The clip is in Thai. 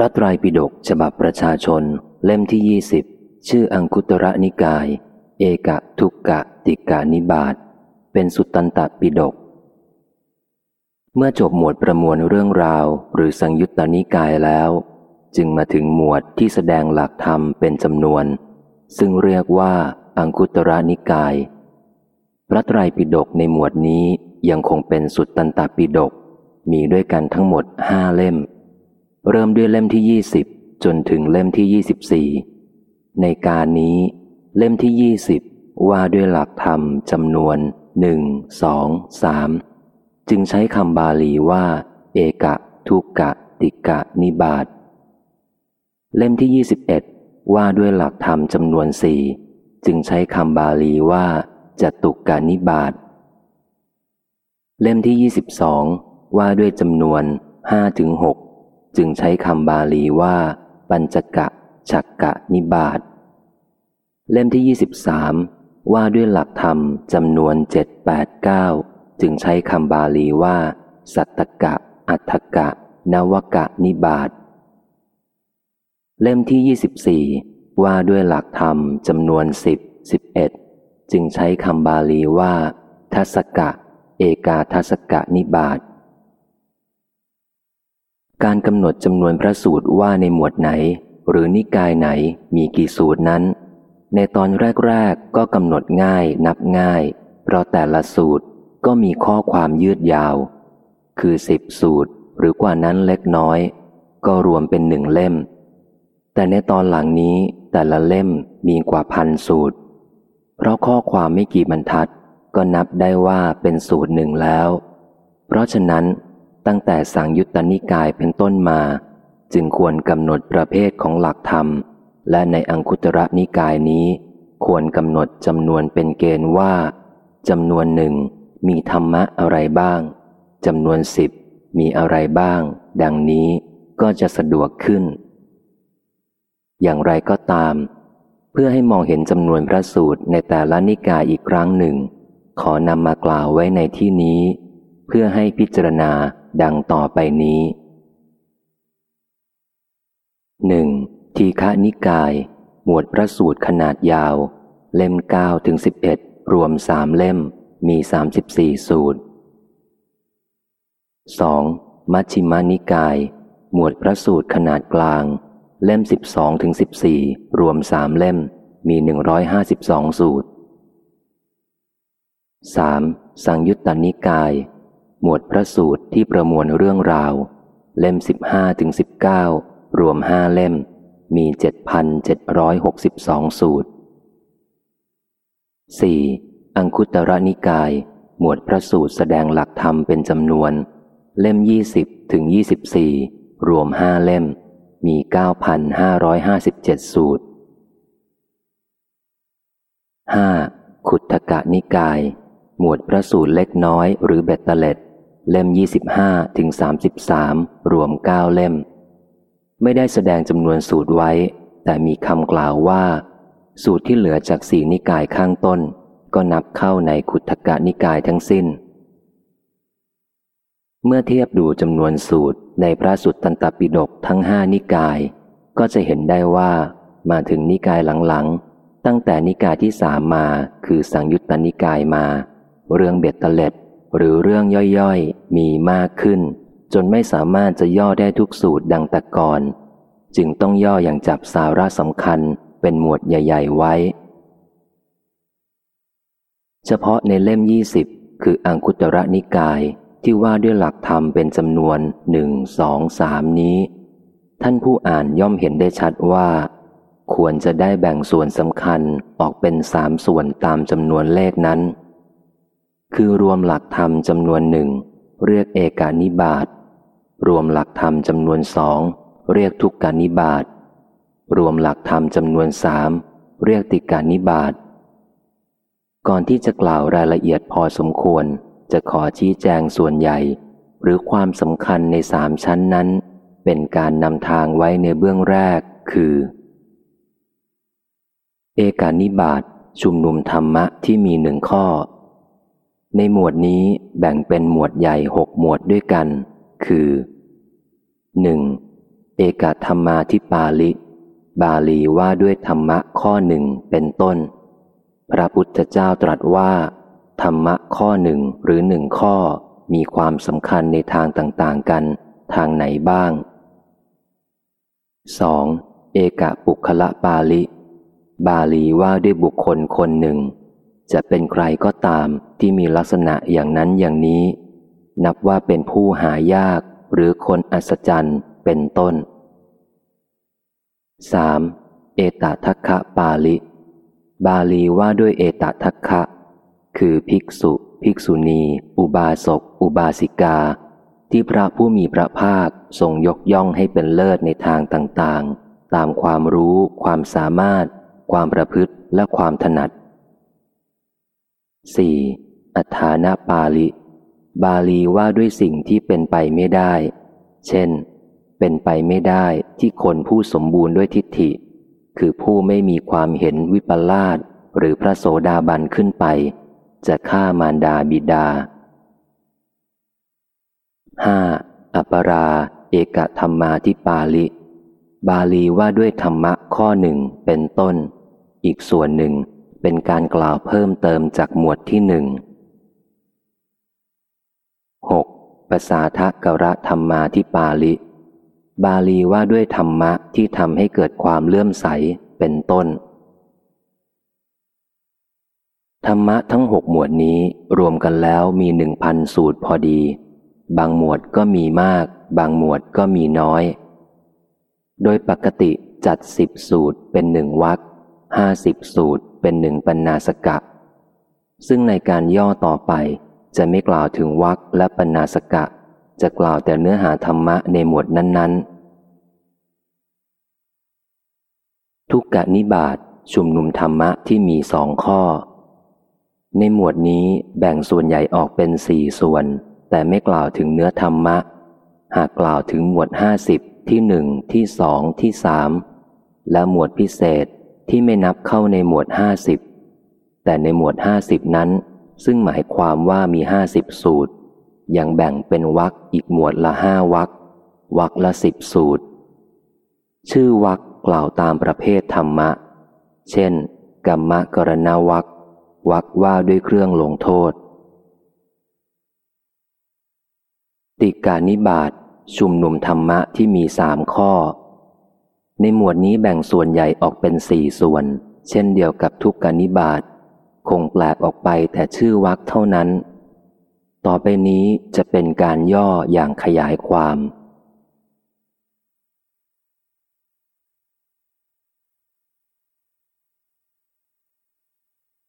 ระไตรปิฎกฉบับประชาชน เล่มที่ยี่สิบชื่ออังคุตระนิกาย เอกะทุกกะติกานิบาตเป็นสุตตันตปิฎกเมื่อจบหมวดประมวลเรื่องราว หรือสังยุตตนิกายแล้ว จึงมาถึงหมวดที่แสดงหลักธรรมเป็นจำนวน ซึ่งเรียกว่าอังคุตระนิกาย พระไตรปิฎกในหมวดนี้ยังคงเป็นสุตตันตปิฎกมีด้วยกันทั้งหมดห้าเล่ม เริ่มด้วยเล่มที่ยี่สิบจนถึงเล่มที่ยี่สิบสี่ในการนี้ เล่มที่ยี่สิบว่าด้วยหลักธรรมจำนวนหนึ่งสองสามจึงใช้คำบาลีว่า เอกะ ทุกะ ติกะ นิบาตเล่มที่ยี่สิบเอ็ดว่าด้วยหลักธรรมจำนวนสี่จึงใช้คำบาลีว่าจตุกานิบาตเล่มที่ยี่สิบสองว่าด้วยจำนวนห้าถึงหก จึงใช้คำบาลีว่า ปัญจกะฉักกะนิบาตเล่มที่ยี่สิบสามว่าด้วยหลักธรรมจำนวนเจ็ดแปดเก้าจึงใช้คำบาลีว่า สัตตกะ อัตกะ นวกะนิบาตเล่มที่ยี่สิบสี่ว่าด้วยหลักธรรมจำนวนสิบสิบเอ็ดจึงใช้คำบาลีว่า ทัศกะ เอกาทัศกะนิบาต การกำหนดจำนวนพระสูตรว่าในหมวดไหน หรือนิกายไหนมีกี่สูตรนั้น ในตอนแรก ๆ ก็กำหนดง่ายนับง่าย เพราะแต่ละสูตรก็มีข้อความยืดยาว คือสิบสูตรหรือกว่านั้นเล็กน้อย ก็รวมเป็นหนึ่งเล่ม แต่ในตอนหลังนี้แต่ละเล่มมีกว่าพันสูตร เพราะข้อความไม่กี่บรรทัด ก็นับได้ว่าเป็นสูตรหนึ่งแล้ว เพราะฉะนั้น ตั้งแต่สังยุตตนิกายเป็นต้นมา จึงควรกำหนดประเภทของหลักธรรม และในอังคุตระนิกายนี้ ควรกำหนดจำนวนเป็นเกณฑ์ว่าจำนวนหนึ่งมีธรรมะอะไรบ้างจำนวนสิบมีอะไรบ้าง ดังนี้ก็จะสะดวกขึ้น อย่างไรก็ตาม เพื่อให้มองเห็นจำนวนพระสูตรในแต่ละนิกายอีกครั้งหนึ่ง ขอนำมากล่าวไว้ในที่นี้ เพื่อให้พิจารณา ดังต่อไปนี้หนึ่งทีฆานิกาย หมวดพระสูตรขนาดยาว เล่มเก้าถึงสิบเอ็ดรวมสามเล่มมีสามสิบสี่สูตรสองมัชฌิมานิกาย หมวดพระสูตรขนาดกลาง เล่มสิบสองถึงสิบสี่รวมสามเล่มมีหนึ่งร้อยห้าสิบสองสูตรสามสังยุตตนิกาย หมวดพระสูตรที่ประมวลเรื่องราว เล่มสิบห้าถึงสิบเก้ารวมห้าเล่ม มีเจ็ดพันเจ็ดร้อยหกสิบสองสูตรสี่อังคุตระนิกาย หมวดพระสูตรแสดงหลักธรรมเป็นจำนวน เล่มยี่สิบถึงยี่สิบสี่รวมห้าเล่ม มีเก้าพันห้าร้อยห้าสิบเจ็ดสูตรห้าขุตกะนิกาย หมวดพระสูตรเล็กน้อยหรือเบตเตเล็ด เล่ม 25 ถึง 33 รวม 9 เล่ม ไม่ได้แสดงจำนวนสูตรไว้ แต่มีคำกล่าวว่า สูตรที่เหลือจากสีนิกายข้างต้น ก็นับเข้าในขุทกะนิกายทั้งสิ้น เมื่อเทียบดูจำนวนสูตรในพระสุตตันตปิฎกทั้งห้านิกาย ก็จะเห็นได้ว่ามาถึงนิกายหลังๆ ตั้งแต่นิกายที่สามมาคือสังยุตตนิกายมา เรื่องเบ็ดเตล็ด หรือเรื่องย่อยๆ มีมากขึ้น จนไม่สามารถจะย่อได้ทุกสูตรดังแต่ก่อน จึงต้องย่ออย่างจับสาระสำคัญเป็นหมวดใหญ่ ๆ ไว้ เฉพาะในเล่มยี่สิบคืออังคุตระนิกายที่ว่าด้วยหลักธรรมเป็นจำนวนหนึ่งสองสามนี้ ท่านผู้อ่านย่อมเห็นได้ชัดว่า ควรจะได้แบ่งส่วนสำคัญออกเป็นสามส่วนตามจำนวนเลขนั้น คือรวมหลักธรรมจำนวนหนึ่ง เรียกเอกานิบาตรวมหลักธรรมจำนวนสองเรียกทุกกานิบาตรวมหลักธรรมจำนวนสามเรียกติกานิบาตก่อนที่จะกล่าวรายละเอียดพอสมควร จะขอชี้แจงส่วนใหญ่ หรือความสำคัญในสามชั้นนั้น เป็นการนำทางไว้ในเบื้องแรก คือ เอกานิบาตชุมนุมธรรมะที่มีหนึ่งข้อ ในหมวดนี้แบ่งเป็นหมวดใหญ่หกหมวดด้วยกัน คือ 1. เอกธรรมาทิปาลิ บาลีว่าด้วยธรรมะข้อหนึ่งเป็นต้น พระพุทธเจ้าตรัสว่า ธรรมะข้อหนึ่งหรือหนึ่งข้อมีความสำคัญในทางต่างๆกัน ทางไหนบ้าง 2. เอกปุคละปาลิ บาลีว่าด้วยบุคคลคนหนึ่ง จะเป็นใครก็ตามที่มีลักษณะอย่างนั้นอย่างนี้ นับว่าเป็นผู้หายากหรือคนอัศจรรย์เป็นต้น 3. เอตทัคคะปาลิ บาลีว่าด้วยเอตทัคคะ คือภิกษุ ภิกษุณี อุบาสก อุบาสิกา ที่พระผู้มีพระภาคทรงยกย่องให้เป็นเลิศในทางต่างๆ ตามความรู้ ความสามารถ ความประพฤติและความถนัด 4. อัฏฐานาปาลิ บาลีว่าด้วยสิ่งที่เป็นไปไม่ได้ เช่น เป็นไปไม่ได้ที่คนผู้สมบูรณ์ด้วยทิฏฐิ คือผู้ไม่มีความเห็นวิปลาสหรือพระโสดาบันขึ้นไป จะฆ่ามารดาบิดา 5. อัปรา เอกธรรมาทิปาลิ บาลีว่าด้วยธรรมะข้อหนึ่งเป็นต้น อีกส่วนหนึ่ง เป็นการกล่าวเพิ่มเติมจากหมวดที่หนึ่ง 6. ปสาทะกระธรรมาทิปาลิ บาลีว่าด้วยธรรมะที่ทำให้เกิดความเลื่อมใสเป็นต้น ธรรมะทั้งหกหมวดนี้รวมกันแล้วมีหนึ่งพันสูตรพอดี บางหมวดก็มีมาก บางหมวดก็มีน้อย โดยปกติจัดสิบสูตรเป็นหนึ่งวัก ห้าสิบสูตรเป็นหนึ่งปัญนาสกะ ซึ่งในการย่อต่อไปจะไม่กล่าวถึงวักและปัญนาสกะ จะกล่าวแต่เนื้อหาธรรมะในหมวดนั้น ๆ ทุกกะนิบาตชุมนุมธรรมะที่มีสองข้อ ในหมวดนี้แบ่งส่วนใหญ่ออกเป็นสี่ส่วน แต่ไม่กล่าวถึงเนื้อธรรมะ หากกล่าวถึงหมวดห้าสิบที่หนึ่งที่สองที่สามและหมวดพิเศษ ที่ไม่นับเข้าในหมวดห้าสิบแต่ในหมวดห้าสิบนั้น ซึ่งหมายความว่ามีห้าสิบสูตร ยังแบ่งเป็นวักอีกหมวดละห้าวักวักละสิบสูตร ชื่อวักกล่าวตามประเภทธรรมะ เช่น กรรมกรณาวักวักว่าด้วยเครื่องลงโทษ ติการนิบาตชุมนุมธรรมะที่มีสามข้อ ในหมวดนี้แบ่งส่วนใหญ่ออกเป็นสี่ส่วน เช่นเดียวกับทุกกานิบาตคงแปลกออกไปแต่ชื่อวักเท่านั้น ต่อไปนี้จะเป็นการย่ออย่างขยายความ